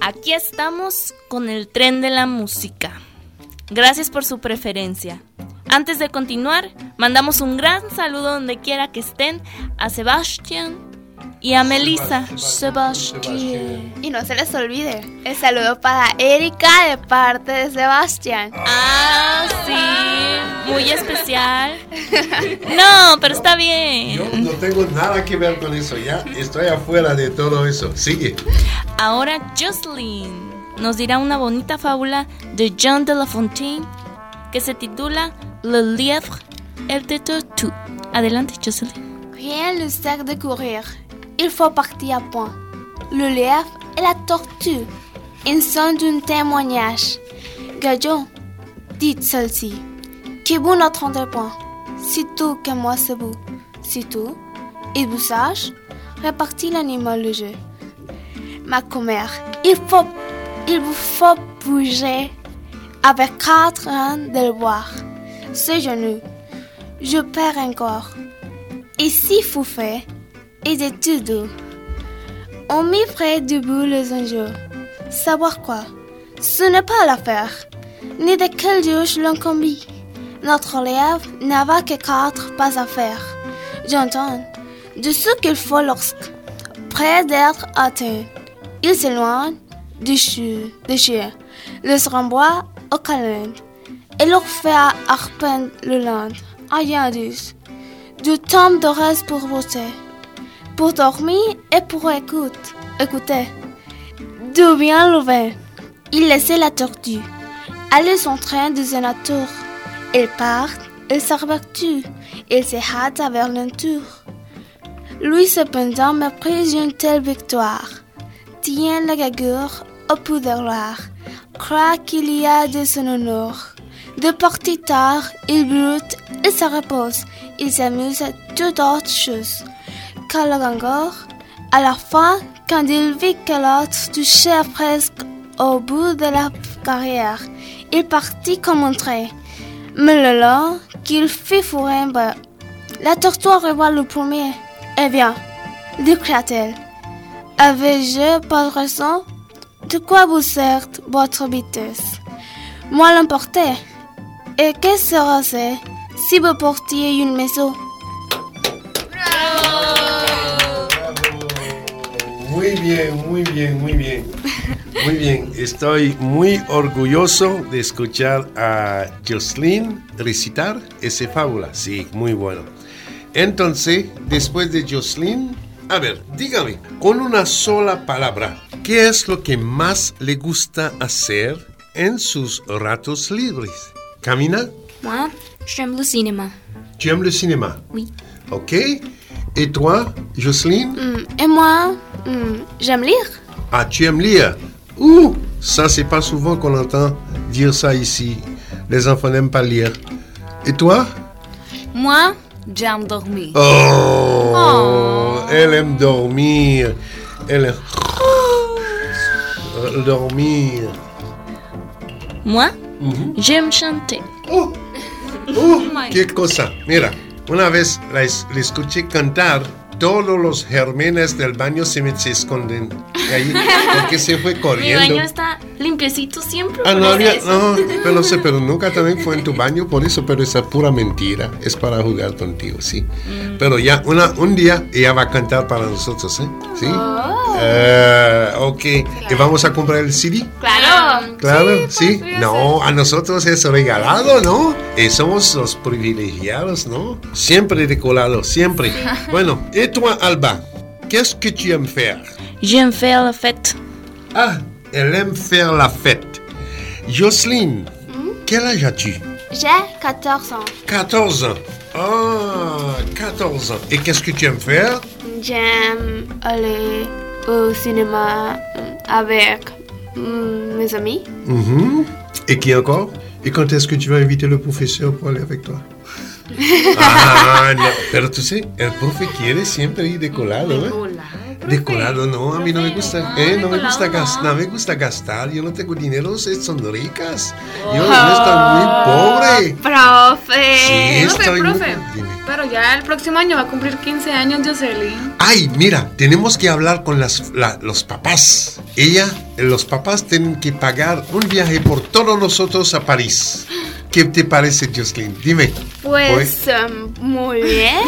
Aquí estamos con el tren de la música. Gracias por su preferencia. Antes de continuar, mandamos un gran saludo donde quiera que estén a Sebastián y a Melissa. Sebastián. Y no se les olvide, el saludo para Erika de parte de Sebastián. Ah, sí, muy especial. No, pero está bien. Yo no tengo nada que ver con eso, ya estoy afuera de todo eso. Sigue. Ahora Jocelyn nos dirá una bonita fábula de Jean de La Fontaine que se titula Le Lièvre et le Tortue. Adelante, Jocelyn. Rien ne sert de courir. Il faut partir à point. Le lièvre et la tortue. Ils sont d'un témoignage. Gajon, dit celle-ci, vous n'entendez point. C'est tout que moi c'est vous. Tout. Et vous sage, répartit l'animal le jeu. Ma commère, il faut, il vous faut bouger avec quatre ans de le voir. Ce genou, je perds encore. Et si vous faites, et de tout doux. On mit près debout les enjeux. Savoir quoi? Ce n'est pas l'affaire, ni de quel juge l'incombit. Notre élève n'avait que quatre pas à faire. J'entends de ce qu'il faut lorsque, près d'être atteint, il s'éloigne du chien, du chien, le renvoie au câlin, et leur fait arpenter le land, douce, du temps de reste pour voter pour dormir et pour écouter. écouter. D'où vient le vin? Il laissait la tortue. Aller son train de sa nature. Il part, il s'aperçut, il se hâte vers l'entour. Lui cependant méprise une telle victoire. Tient la gageure au pouvoir. Croit qu'il y a de son honneur. De partie tard, il brute, il se repose, il s'amuse à toute autre chose à la fin, quand il vit que l'autre touchait presque au bout de la carrière, il partit comme un trait. Mais le long qu'il fit fourrer la tortue revoit le premier. Eh bien, déclara-t-elle, avez-je pas raison? De quoi vous sert votre vitesse? Moi l'emporter. Et que sera-ce si vous portiez une maison? Muy bien, muy bien, muy bien. Muy bien, estoy muy orgulloso de escuchar a Jocelyn recitar esa fábula. Sí, muy bueno. Entonces, después de Jocelyn, a ver, dígame, con una sola palabra, ¿qué es lo que más le gusta hacer en sus ratos libres? ¿Camina? Moi, j'aime le cinéma. Tu aimes le cinéma? Oui. Ok. Et toi, Jocelyne Mm, Et moi, mm, j'aime lire. Ah, tu aimes lire? Ouh, ça, c'est pas souvent qu'on entend dire ça ici. Les enfants n'aiment pas lire. Et toi? Moi, j'aime dormir. Oh, Elle aime dormir. Elle aime dormir. Moi, j'aime chanter. Oh, oh, qué cosa. Mira, una vez la, la escuché cantar. Todos los gérmenes del baño se me se esconden de ahí porque se fue Mi corriendo. baño está limpiecito siempre. Ah, no había, no, pero no sé, pero nunca también fue en tu baño, por eso, pero esa es pura mentira, es para jugar contigo, sí. Pero ya, una, un día ella va a cantar para nosotros, ¿eh? ¿Sí? Eh, ok, ¿y vamos a comprar el CD? Claro. Claro, sí. No, a nosotros es regalado, ¿no? Y somos los privilegiados, ¿no? Siempre decolado, siempre. Bueno, et toi, Alba, qu'est-ce que tu aimes faire? J'aime faire la fête. Ah, elle aime faire la fête. Jocelyne, quel âge as-tu? J'ai 14 ans. 14 ans. Ah, 14 ans. Et qu'est-ce que tu aimes faire? J'aime aller au cinéma mm, avec mm, mes amis. Mhm. Et qui encore? Et quand est-ce que tu vas inviter le professeur pour aller avec toi? Ah, no. Pero tú sé, el profe quiere siempre ir decolado, ¿eh? Decolado, no, a mí no me gusta, eh, no me gusta gastar, no me gusta gastar, yo no tengo dinero, son ricas, yo, yo estoy muy pobre. Profe. Sí, Profe, estoy muy profe, Dime. pero pero ya el próximo año va a cumplir 15 años Jocelyn. Ay, mira, tenemos que hablar con las, la- los papás. Ella, los papás tienen que pagar un viaje por todos nosotros a París. ¿Qué te parece, Jocelyn? Dime. Pues em, muy bien.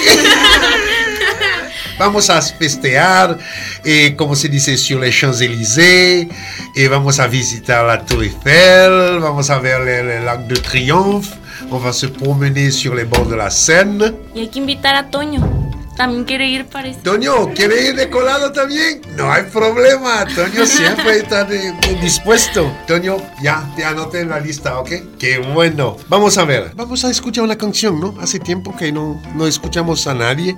Vamos a festear, eh, como se dice, sur les Champs-Élysées, et vamos a visitar la Tour Eiffel, vamos a ver Arc de Triomphe, on va se promener sur les bords de la Seine. Y hay que invitar a Toño. También quiere ir, parece. Toño, ¿quiere ir de colado también? No hay problema, Toño siempre está dispuesto. Toño, ya te anoté en la lista, ¿ok? Qué bueno. Vamos a ver, vamos a escuchar una canción, ¿no? Hace tiempo que no, no escuchamos a nadie.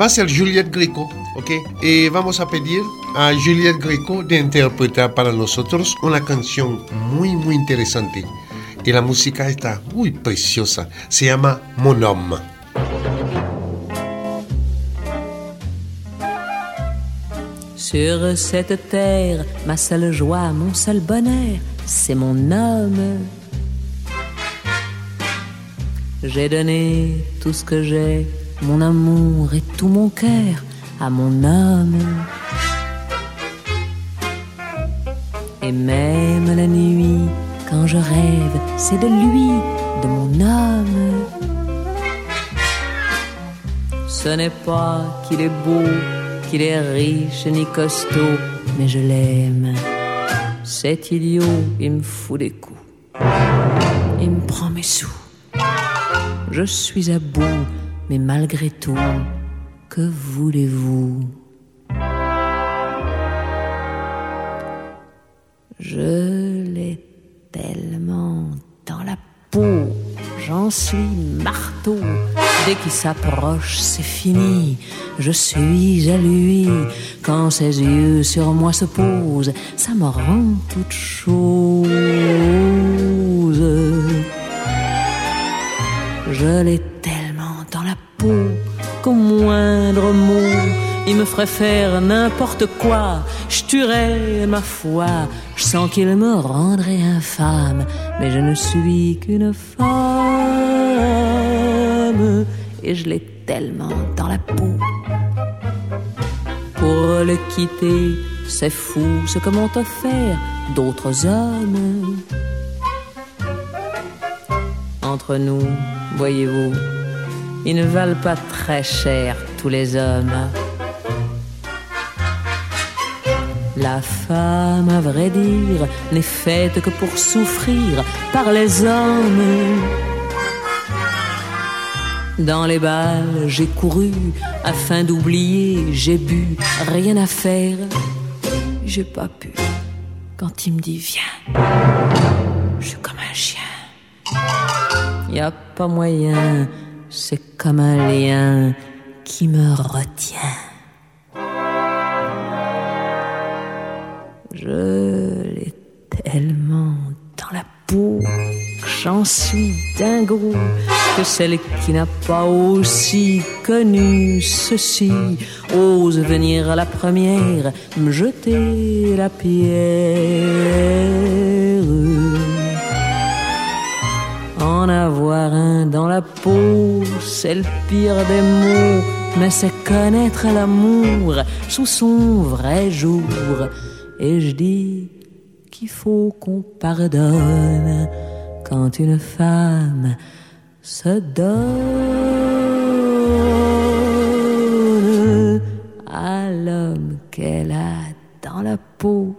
Va a ser Juliette Greco, ¿ok? Y vamos a pedir a Juliette Greco de interpretar para nosotros una canción muy, muy interesante. Y la música está muy preciosa. Se llama Mon. Sur cette terre, ma seule joie, mon seul bonheur, c'est mon homme. J'ai donné tout ce que j'ai, mon amour et tout mon cœur à mon homme. Et même la nuit, quand je rêve, c'est de lui, de mon homme. Ce n'est pas qu'il est beau, qu'il est riche ni costaud, mais je l'aime. Cet idiot, il me fout des coups. Il me prend mes sous. Je suis à bout, mais malgré tout, que voulez-vous? Je l'ai tellement dans la peau, j'en suis marteau. Dès qu'il s'approche, c'est fini. Je suis à lui. Quand ses yeux sur moi se posent, ça me rend toute chose. Je l'ai tellement dans la peau qu'au moindre mot, il me ferait faire n'importe quoi. Je tuerais ma foi. Je sens qu'il me rendrait infâme, mais je ne suis qu'une femme et je l'ai tellement dans la peau. Pour le quitter, c'est fou ce que m'ont offert d'autres hommes. Entre nous, voyez-vous, ils ne valent pas très cher tous les hommes. La femme, à vrai dire, n'est faite que pour souffrir par les hommes. Dans les balles, j'ai couru afin d'oublier, j'ai bu, rien à faire. J'ai pas pu. Quand il me dit viens, je suis comme un chien. Y a pas moyen, c'est comme un lien qui me retient. Je l'ai tellement que j'en suis dingo que celle qui n'a pas aussi connu ceci ose venir la première me jeter la pierre. En avoir un dans la peau, c'est le pire des mots, mais c'est connaître l'amour sous son vrai jour. Et je dis qu'il faut qu'on pardonne quand une femme se donne à l'homme qu'elle a dans la peau.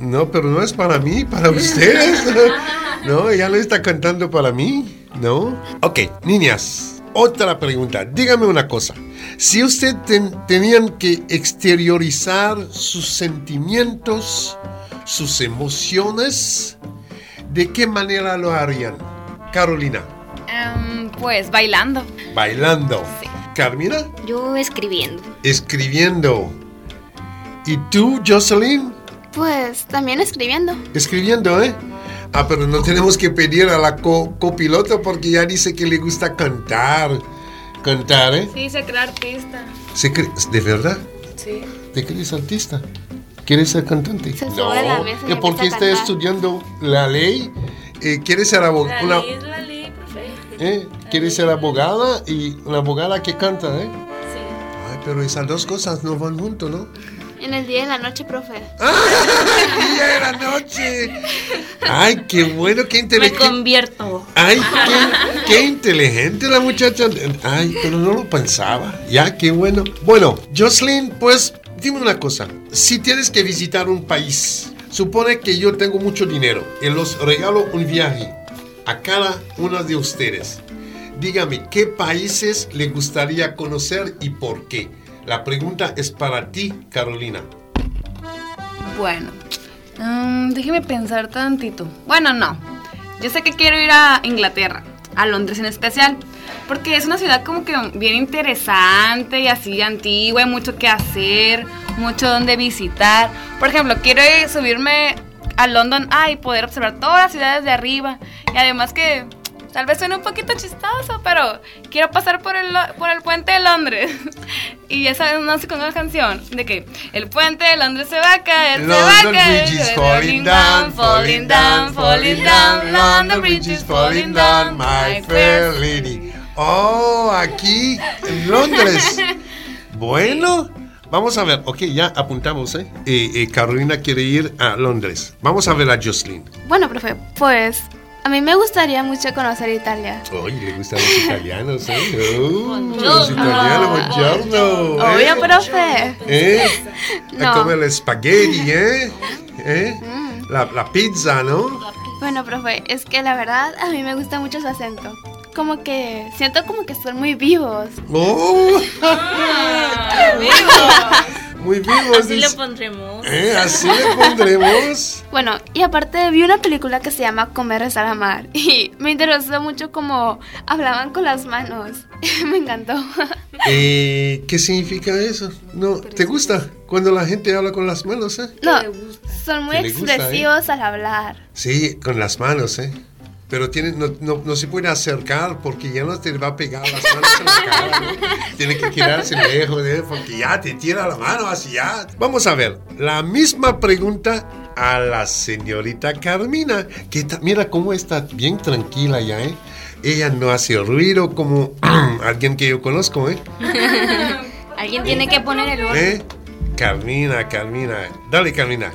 No, pero no es para mí, para ustedes. No, ella lo está cantando para mí, ¿no? Ok, niñas, otra pregunta. Dígame una cosa. Si usted ten- tenían que exteriorizar sus sentimientos, sus emociones, ¿de qué manera lo harían? Carolina, Em, pues bailando. bailando. Carmina, Yo escribiendo. escribiendo. ¿Y tú, Jocelyn? Pues también escribiendo. Escribiendo, ¿eh? Ah, pero no tenemos que pedir a la co- copiloto porque ya dice que le gusta cantar. Cantar, ¿eh? Sí, se crea artista. Se cre- ¿De verdad? Sí. ¿Te quieres artista? ¿Quieres ser cantante? Se sube a la mesa y ¿Y por qué empieza está estudiando la ley? Eh, ¿Quieres ser La abogada? ley es la ley, profe. ¿Eh? ¿Quieres ser abogada y una abogada que canta, eh? Sí. Ay, pero esas dos cosas no van juntos, ¿no? En el día de la noche, profe. ¡Día de la noche! Ay, qué bueno, qué Me inteligente. convierto. Ay, qué, qué inteligente la muchacha. Ay, pero no lo pensaba. Ya, qué bueno. Bueno, Jocelyn, pues dime una cosa. Si tienes que visitar un país, supone que yo tengo mucho dinero y los regalo un viaje a cada una de ustedes. Dígame, ¿qué países le gustaría conocer y por qué? La pregunta es para ti, Carolina. Bueno, mm, déjeme pensar tantito. Bueno, no. Yo sé que quiero ir a Inglaterra, a Londres en especial, porque es una ciudad como que bien interesante y así antigua, hay mucho que hacer, mucho donde visitar. Por ejemplo, quiero ir- subirme a London Eye y poder observar todas las ciudades de arriba. Y además que tal vez suene un poquito chistoso, pero quiero pasar por el, por el puente de Londres. y esa es no sé con una canción de que el puente de Londres se va a caer, se va a London caer. Bridge is falling down, falling down, falling down. London Bridge is falling down, my fair lady. Oh, aquí en Londres. Bueno, vamos a ver. Ok, ya apuntamos, ¿eh? Eh, eh, Carolina quiere ir a Londres. Vamos a ver a Jocelyn. Bueno, profe, pues a mí me gustaría mucho conocer Italia. Oye, le gustan los italianos, ¿eh? Oh, los italianos, buongiorno. ¿eh? profe. ¿Eh? No. A comer el spaghetti, ¿eh? ¿Eh? La, la pizza, ¿no? Bueno, profe, es que la verdad a mí me gusta mucho su acento. Como que siento como que son muy vivos. ¡Oh! Muy vivos. Así le dice. pondremos. ¿Eh? Así le pondremos. Bueno, y aparte vi una película que se llama Comer, Rezar, Amar y me interesó mucho cómo hablaban con las manos. me encantó. Eh, ¿Qué significa eso? No, ¿te gusta cuando la gente habla con las manos, eh? No, son muy le gusta, ¿eh? expresivos al hablar. Sí, con las manos, ¿eh? Pero tiene, no, no, no se puede acercar porque ya no te va a pegar las manos en la cara, ¿no? Tiene que quedarse lejos, ¿eh? Porque ya te tira la mano hacia allá. Vamos a ver, la misma pregunta a la señorita Carmina, que ta- mira cómo está bien tranquila ya, ¿eh? Ella no hace ruido como alguien que yo conozco, ¿eh? Alguien tiene que poner el orden. ¿Eh? Carmina, Carmina. Dale, Carmina.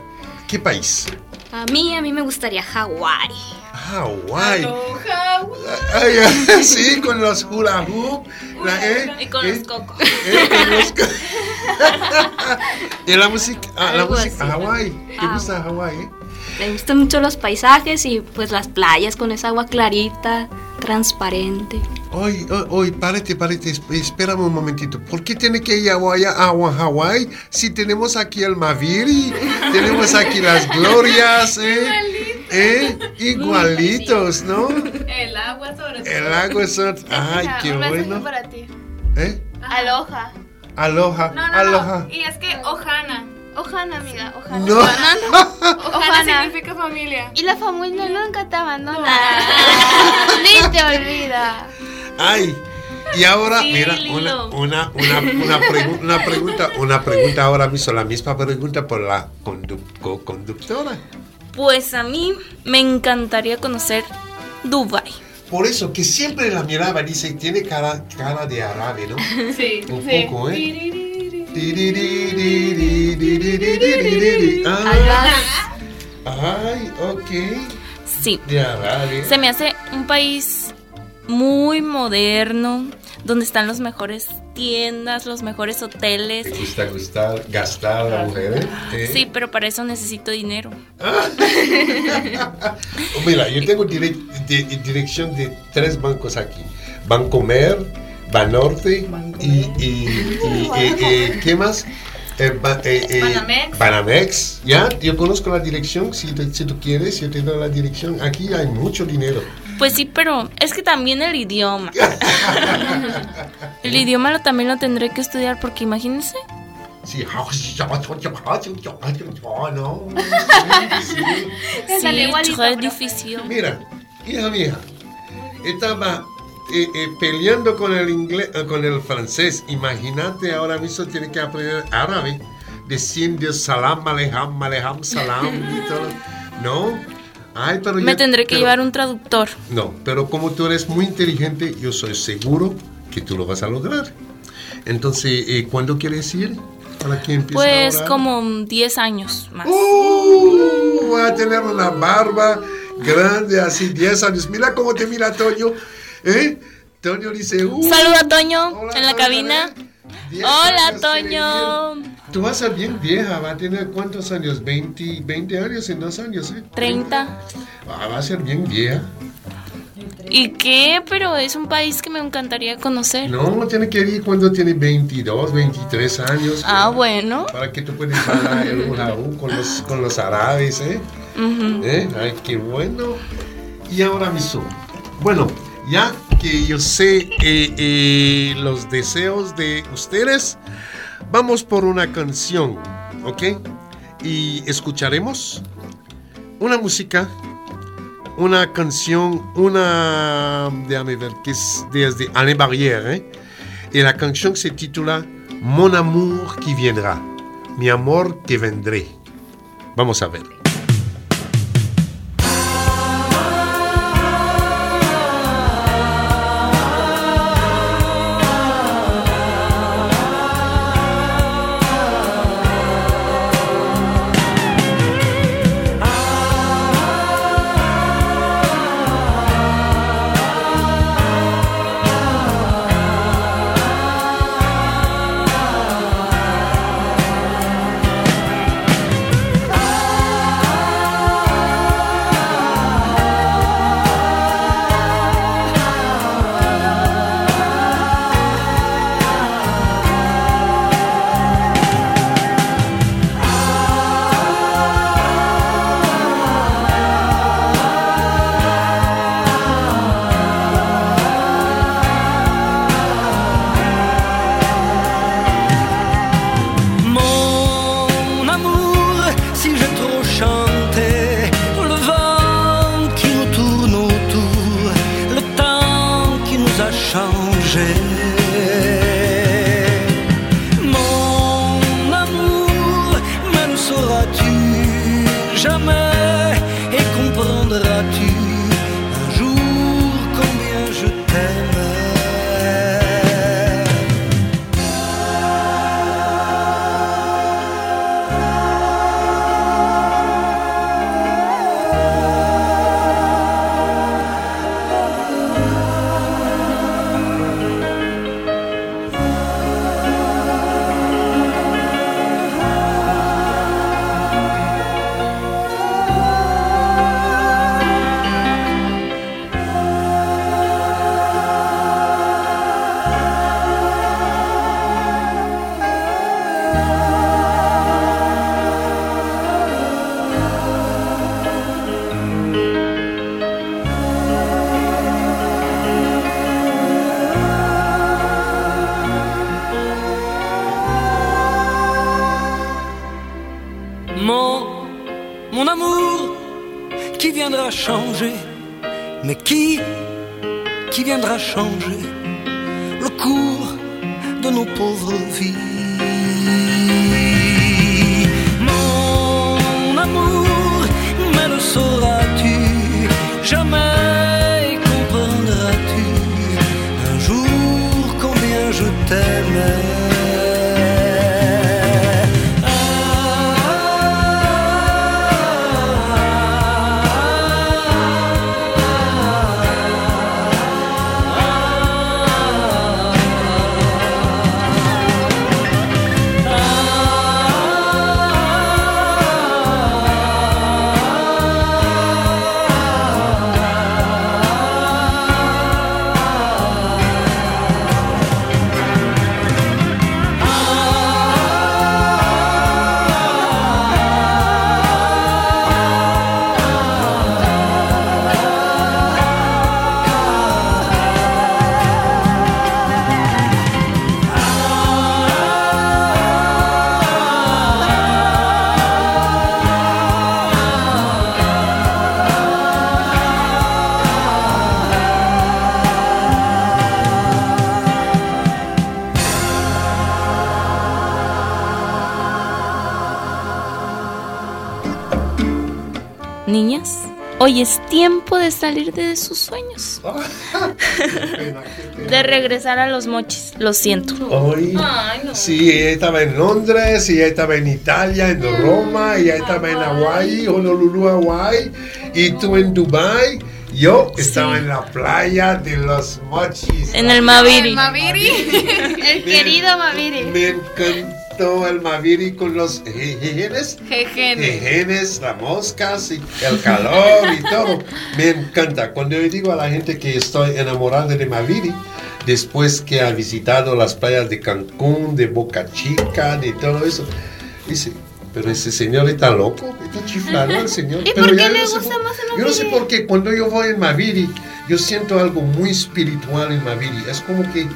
¿Qué país? A mí, a mí me gustaría Hawái. Hawái. Sí, con los hula hoop. la- ¿eh? Y con ¿eh? los cocos. ¿eh? Los co- y la música, ah, la música. Hawái. ¿Te Ah. gusta Hawái? Me gustan mucho los paisajes y pues las playas con esa agua clarita, transparente. Oye, oye, párate, párate, esp- espérame un momentito. ¿Por qué tiene que ir a Hawái, a Hawái si tenemos aquí el Maviri, tenemos aquí las glorias, eh? ¿Eh? Igualitos, ¿no? El agua sobre El lago es otro. Ay, qué un bueno. para ti. ¿Eh? Aloha. Aloha, No, no, aloha. no. Y es que Ojana. Ojana, amiga, ojana. No. Ojana Ojana. significa familia. Y la familia nunca te abandona. Ni te olvida. Ay, y ahora, Sí, mira, una, una, una, una, pregu- una pregunta, una pregunta ahora mismo, la misma pregunta por la condu- co-conductora. Pues a mí me encantaría conocer Dubai. Por eso, que siempre la miraba, y dice, tiene cara, cara de árabe, ¿no? Sí, Un poco, ¿eh? Ah, ay, ok. Sí. De árabe. Se me hace un país muy moderno, donde están los mejores tiendas, los mejores hoteles. ¿Te gusta gustar, gastar a la mujer? ¿eh? Sí, pero para eso necesito dinero. Oh, Mira, yo tengo dire- di- dirección de tres bancos aquí. Bancomer, Banorte y, y, y- y- y- ¿qué más? Eh, ba- eh, eh, Banamex. Banamex, ¿ya? Yo conozco la dirección, si, te- si tú quieres, yo te doy la dirección. Aquí hay mucho dinero. Pues sí, pero es que también el idioma. El idioma lo, también lo tendré que estudiar porque imagínense. Sí. No, sí, profe. difícil. Mira, hija mía, estaba eh, eh, peleando con el inglés, eh, con el francés. Imagínate, ahora mismo tiene que aprender árabe, diciendo salam, alejam, alejam, salam y todo. No. Ay, pero Me yo- tendré que pero- llevar un traductor. No, pero como tú eres muy inteligente, yo soy seguro que tú lo vas a lograr. Entonces, eh, ¿cuándo quieres ir? ¿Para que empiece Pues ahora? como 10 años más. ¡Uh! Voy a tener una barba grande, así 10 años. Mira cómo te mira Toño. ¿Eh? Toño dice, ¡uh! Saluda Toño Hola, en la Toño, cabina. 10 Hola Toño. Tú vas a ser bien vieja, va a tener cuántos años? 20, 20 años en dos años, ¿eh? 30. Ah, va a ser bien vieja. ¿Y qué? Pero es un país que me encantaría conocer. No, tiene que ir cuando tiene 22, 23 años. Ah, bueno. Para que tú puedas hablar el con los, con los árabes, ¿eh? ¿Eh? Ay, qué bueno. Y ahora mismo, bueno, ya que yo sé eh, eh, los deseos de ustedes, vamos por una canción, ¿ok? Y escucharemos una música, una canción, una, déjame ver, que es desde Alain Barrière, ¿eh? Y la canción se titula Mon amour qui viendra, mi amor que vendré. Vamos a ver. Mais qui, qui viendra changer le cours de nos pauvres vies? Mon amour, mais le sauras-tu? Jamais hoy es tiempo de salir de sus sueños. de regresar a los mochis, lo siento. Hoy, sí, ella estaba en Londres, ella estaba en Italia, en Roma, ella estaba en Hawái, Honolulu, Hawái, y tú en Dubai. Yo estaba en la playa de los mochis. En el Maviri. El Maviri. El querido Maviri. Me encantó el Maviri con los jejenes. Jejenes. Las moscas y el calor y todo. Me encanta. Cuando yo digo a la gente que estoy enamorado de Maviri, después que ha visitado las playas de Cancún, de Boca Chica, de todo eso, dice, pero ese señor está loco, está chiflado el señor. ¿Y Pero por ya qué le no gusta por- más el Yo no sé por qué cuando yo voy en Maviri, yo siento algo muy espiritual en Maviri. Es como que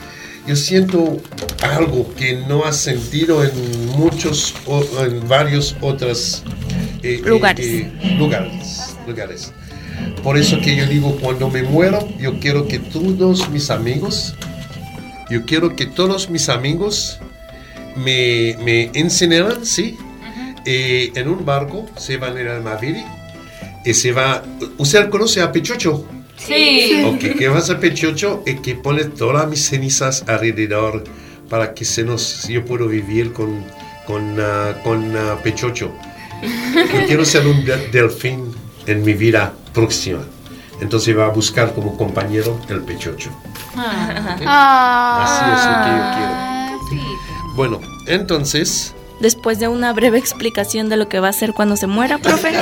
yo siento algo que no has sentido en muchos, o- en varios otros eh, eh, Lugares. eh, lugares, lugares. Por eso que yo digo, cuando me muero, yo quiero que todos mis amigos, yo quiero que todos mis amigos me, me incineran, ¿sí? En un barco, se van a Maviri y se va... ¿Usted conoce a Pechocho? Sí. Ok, que vas a Pechocho y que pone todas mis cenizas alrededor para que se nos, yo puedo vivir con, con, ah, con ah, Pechocho. Yo quiero ser un de- delfín en mi vida próxima. Entonces va a buscar como compañero el Pechocho. Así es lo que yo quiero. Bueno, entonces, Después de una breve explicación de lo que va a hacer cuando se muera, profe.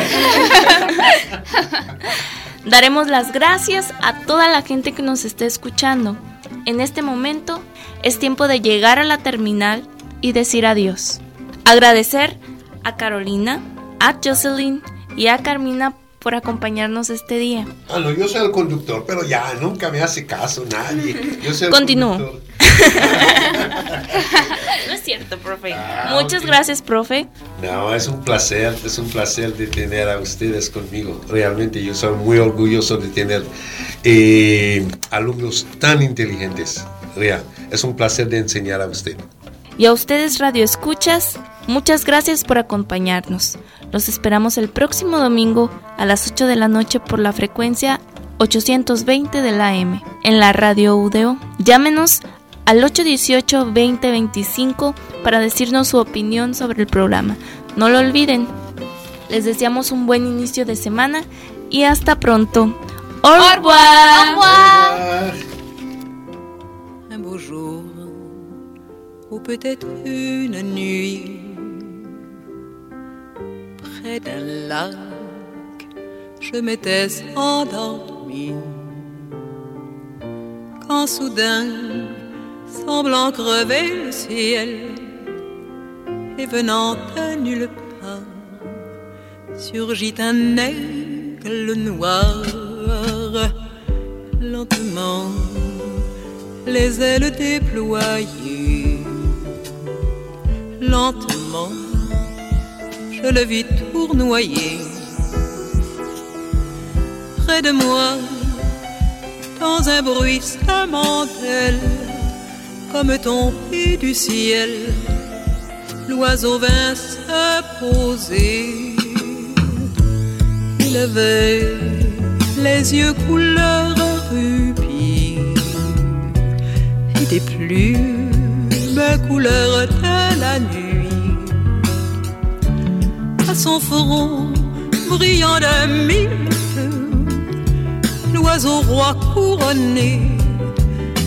Daremos las gracias a toda la gente que nos esté escuchando. En este momento es tiempo de llegar a la terminal y decir adiós. Agradecer a Carolina, a Jocelyn y a Carmina por acompañarnos este día. ah, no, yo soy el conductor, pero ya nunca me hace caso nadie. Yo soy el Continúo. conductor. No es cierto, profe. Ah, Muchas ok. gracias, profe. No, es un placer, es un placer de tener a ustedes conmigo. Realmente yo soy muy orgulloso de tener eh, alumnos tan inteligentes. Real, es un placer de enseñar a usted. Y a ustedes, Radio Escuchas, muchas gracias por acompañarnos. Los esperamos el próximo domingo a las 8 de la noche por la frecuencia 820 de la M en la radio UDO. Llámenos al 818-2025 para decirnos su opinión sobre el programa. No lo olviden. Les deseamos un buen inicio de semana y hasta pronto. Au revoir. un beau jour ou peut-être une nuit près d'un lac je m'étais endormi quand soudain semblant crever le ciel et venant de nulle part surgit un aigle noir lentement les ailes déployées. Lentement, je le vis tournoyer. Près de moi, dans un bruissement d'ailes, comme tombé du ciel, l'oiseau vint se poser. Il avait les yeux couleur rubis et des plumes couleur de la nuit. À son front brillant de mille l'oiseau roi couronné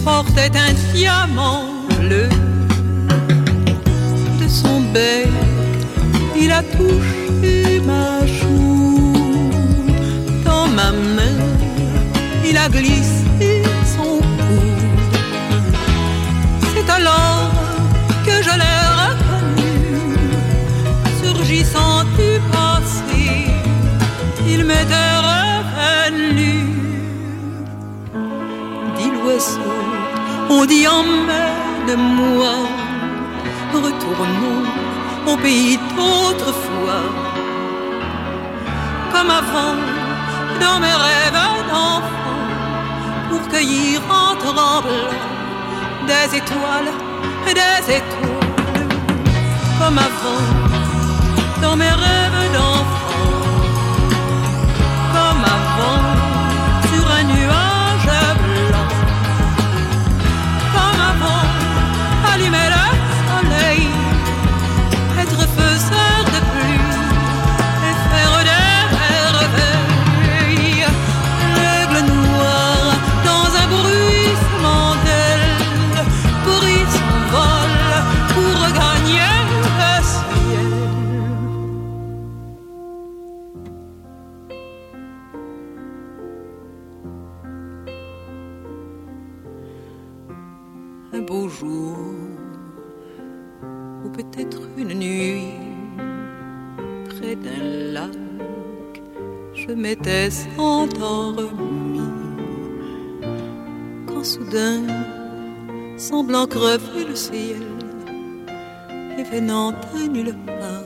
portait un diamant bleu. De son bec, il a touché ma joue. Dans ma main, il a glissé on dit emmène-moi, retournons au pays d'autrefois, comme avant, dans mes rêves d'enfant, pour cueillir en tremblant des étoiles, des étoiles, comme avant, dans mes rêves d'enfant, et venant à nulle part,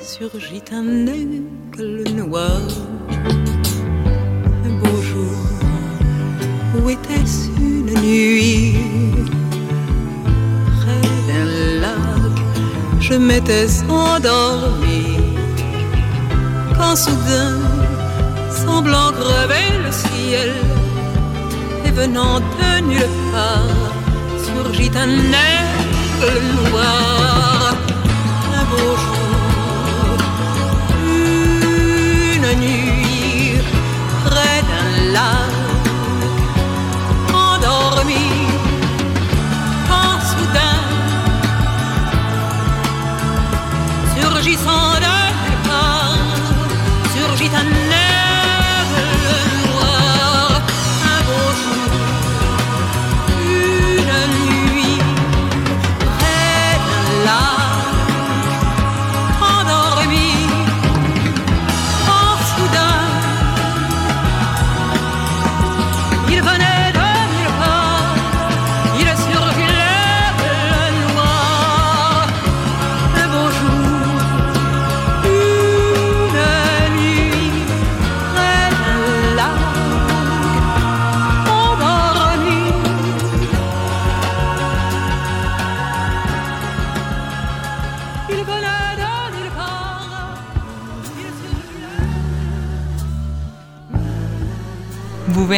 surgit un aigle noir. Un beau jour, où était-ce une nuit? Près d'un lac, je m'étais endormi. Quand soudain, semblant crever le ciel, et venant de nulle part, surgit un aigle noir.